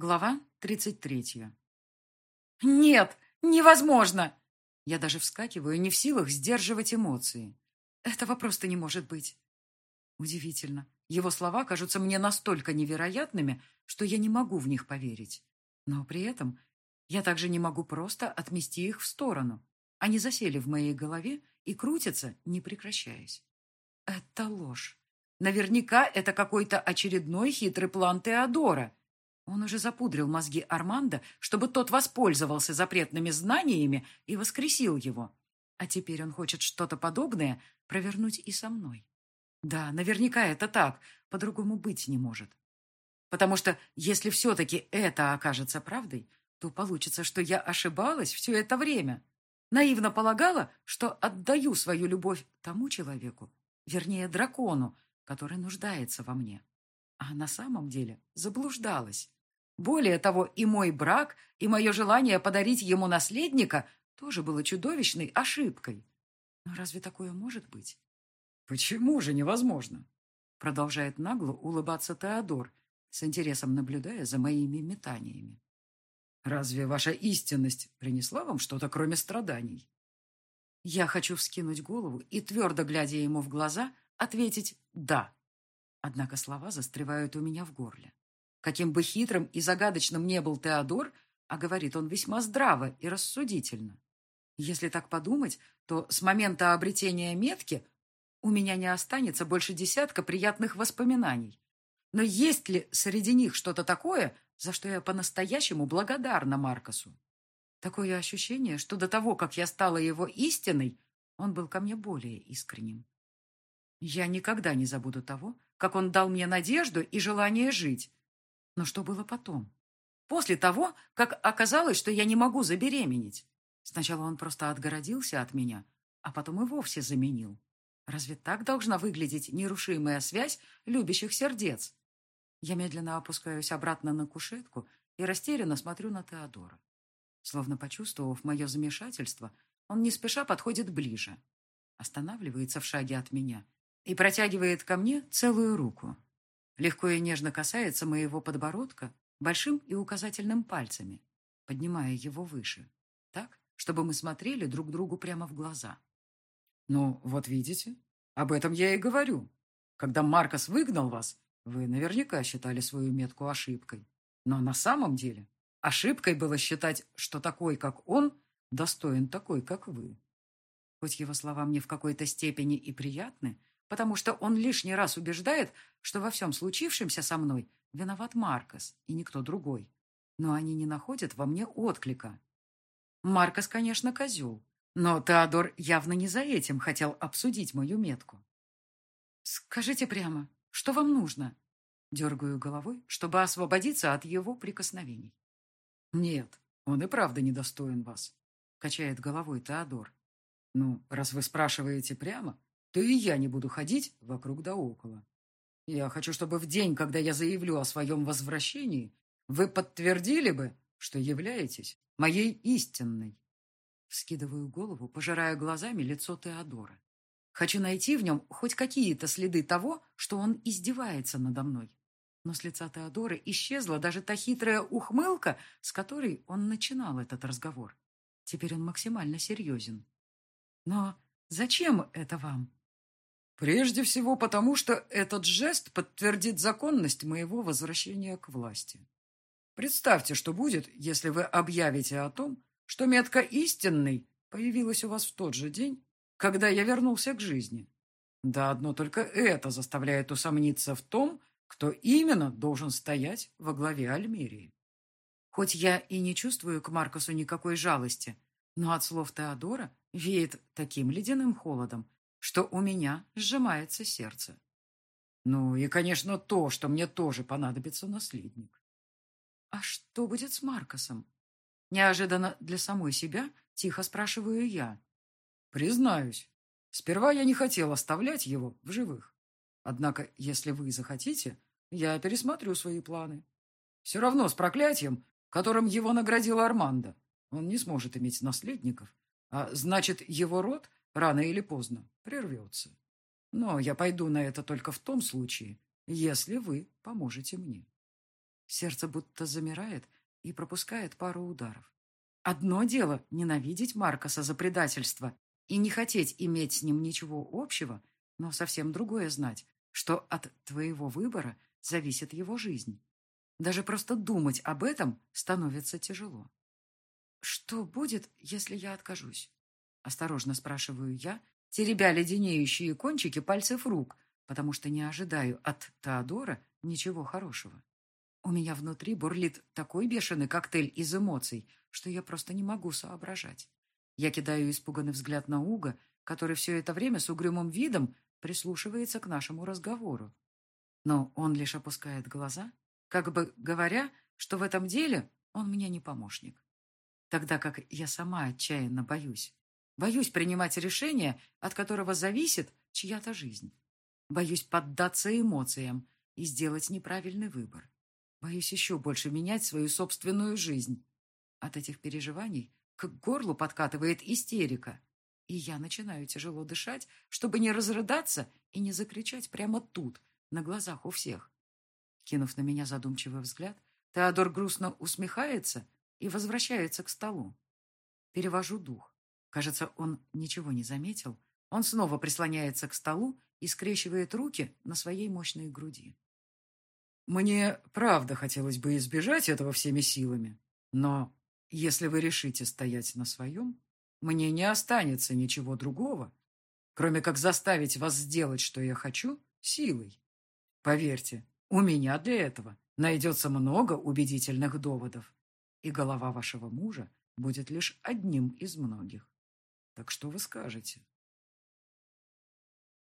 Глава 33. «Нет, невозможно!» Я даже вскакиваю, не в силах сдерживать эмоции. Этого просто не может быть. Удивительно. Его слова кажутся мне настолько невероятными, что я не могу в них поверить. Но при этом я также не могу просто отмести их в сторону. Они засели в моей голове и крутятся, не прекращаясь. Это ложь. Наверняка это какой-то очередной хитрый план Теодора — он уже запудрил мозги Армандо, чтобы тот воспользовался запретными знаниями и воскресил его. А теперь он хочет что-то подобное провернуть и со мной. Да, наверняка это так, по-другому быть не может. Потому что если все-таки это окажется правдой, то получится, что я ошибалась все это время. Наивно полагала, что отдаю свою любовь тому человеку, вернее, дракону, который нуждается во мне. А на самом деле заблуждалась. Более того, и мой брак, и мое желание подарить ему наследника тоже было чудовищной ошибкой. Но разве такое может быть? Почему же невозможно? Продолжает нагло улыбаться Теодор, с интересом наблюдая за моими метаниями. Разве ваша истинность принесла вам что-то, кроме страданий? Я хочу вскинуть голову и, твердо глядя ему в глаза, ответить «да». Однако слова застревают у меня в горле. Каким бы хитрым и загадочным не был Теодор, а говорит он весьма здраво и рассудительно. Если так подумать, то с момента обретения метки у меня не останется больше десятка приятных воспоминаний. Но есть ли среди них что-то такое, за что я по-настоящему благодарна Маркосу? Такое ощущение, что до того, как я стала его истиной, он был ко мне более искренним. Я никогда не забуду того, как он дал мне надежду и желание жить, но что было потом? После того, как оказалось, что я не могу забеременеть. Сначала он просто отгородился от меня, а потом и вовсе заменил. Разве так должна выглядеть нерушимая связь любящих сердец? Я медленно опускаюсь обратно на кушетку и растерянно смотрю на Теодора. Словно почувствовав мое замешательство, он не спеша подходит ближе, останавливается в шаге от меня и протягивает ко мне целую руку. Легко и нежно касается моего подбородка большим и указательным пальцами, поднимая его выше, так, чтобы мы смотрели друг другу прямо в глаза. «Ну, вот видите, об этом я и говорю. Когда Маркос выгнал вас, вы наверняка считали свою метку ошибкой. Но на самом деле ошибкой было считать, что такой, как он, достоин такой, как вы». Хоть его слова мне в какой-то степени и приятны, потому что он лишний раз убеждает, что во всем случившемся со мной виноват Маркос и никто другой. Но они не находят во мне отклика. Маркос, конечно, козел, но Теодор явно не за этим хотел обсудить мою метку. «Скажите прямо, что вам нужно?» Дергаю головой, чтобы освободиться от его прикосновений. «Нет, он и правда недостоин вас», — качает головой Теодор. «Ну, раз вы спрашиваете прямо, то и я не буду ходить вокруг да около. Я хочу, чтобы в день, когда я заявлю о своем возвращении, вы подтвердили бы, что являетесь моей истинной. Скидываю голову, пожирая глазами лицо Теодора. Хочу найти в нем хоть какие-то следы того, что он издевается надо мной. Но с лица Теодора исчезла даже та хитрая ухмылка, с которой он начинал этот разговор. Теперь он максимально серьезен. Но зачем это вам? Прежде всего потому, что этот жест подтвердит законность моего возвращения к власти. Представьте, что будет, если вы объявите о том, что метка истинной появилась у вас в тот же день, когда я вернулся к жизни. Да одно только это заставляет усомниться в том, кто именно должен стоять во главе Альмерии. Хоть я и не чувствую к Маркусу никакой жалости, но от слов Теодора веет таким ледяным холодом, что у меня сжимается сердце. Ну и, конечно, то, что мне тоже понадобится наследник. А что будет с Маркосом? Неожиданно для самой себя тихо спрашиваю я. Признаюсь, сперва я не хотел оставлять его в живых. Однако, если вы захотите, я пересмотрю свои планы. Все равно с проклятием, которым его наградил Армандо, он не сможет иметь наследников, а значит, его род рано или поздно прервется. Но я пойду на это только в том случае, если вы поможете мне. Сердце будто замирает и пропускает пару ударов. Одно дело ненавидеть Маркоса за предательство и не хотеть иметь с ним ничего общего, но совсем другое знать, что от твоего выбора зависит его жизнь. Даже просто думать об этом становится тяжело. «Что будет, если я откажусь?» Осторожно спрашиваю я, теребя леденеющие кончики пальцев рук, потому что не ожидаю от Теодора ничего хорошего. У меня внутри бурлит такой бешеный коктейль из эмоций, что я просто не могу соображать. Я кидаю испуганный взгляд на Уга, который все это время с угрюмым видом прислушивается к нашему разговору. Но он лишь опускает глаза, как бы говоря, что в этом деле он мне не помощник. Тогда как я сама отчаянно боюсь. Боюсь принимать решение, от которого зависит чья-то жизнь. Боюсь поддаться эмоциям и сделать неправильный выбор. Боюсь еще больше менять свою собственную жизнь. От этих переживаний к горлу подкатывает истерика, и я начинаю тяжело дышать, чтобы не разрыдаться и не закричать прямо тут, на глазах у всех. Кинув на меня задумчивый взгляд, Теодор грустно усмехается и возвращается к столу. Перевожу дух. Кажется, он ничего не заметил. Он снова прислоняется к столу и скрещивает руки на своей мощной груди. Мне правда хотелось бы избежать этого всеми силами, но если вы решите стоять на своем, мне не останется ничего другого, кроме как заставить вас сделать, что я хочу, силой. Поверьте, у меня для этого найдется много убедительных доводов, и голова вашего мужа будет лишь одним из многих. Так что вы скажете?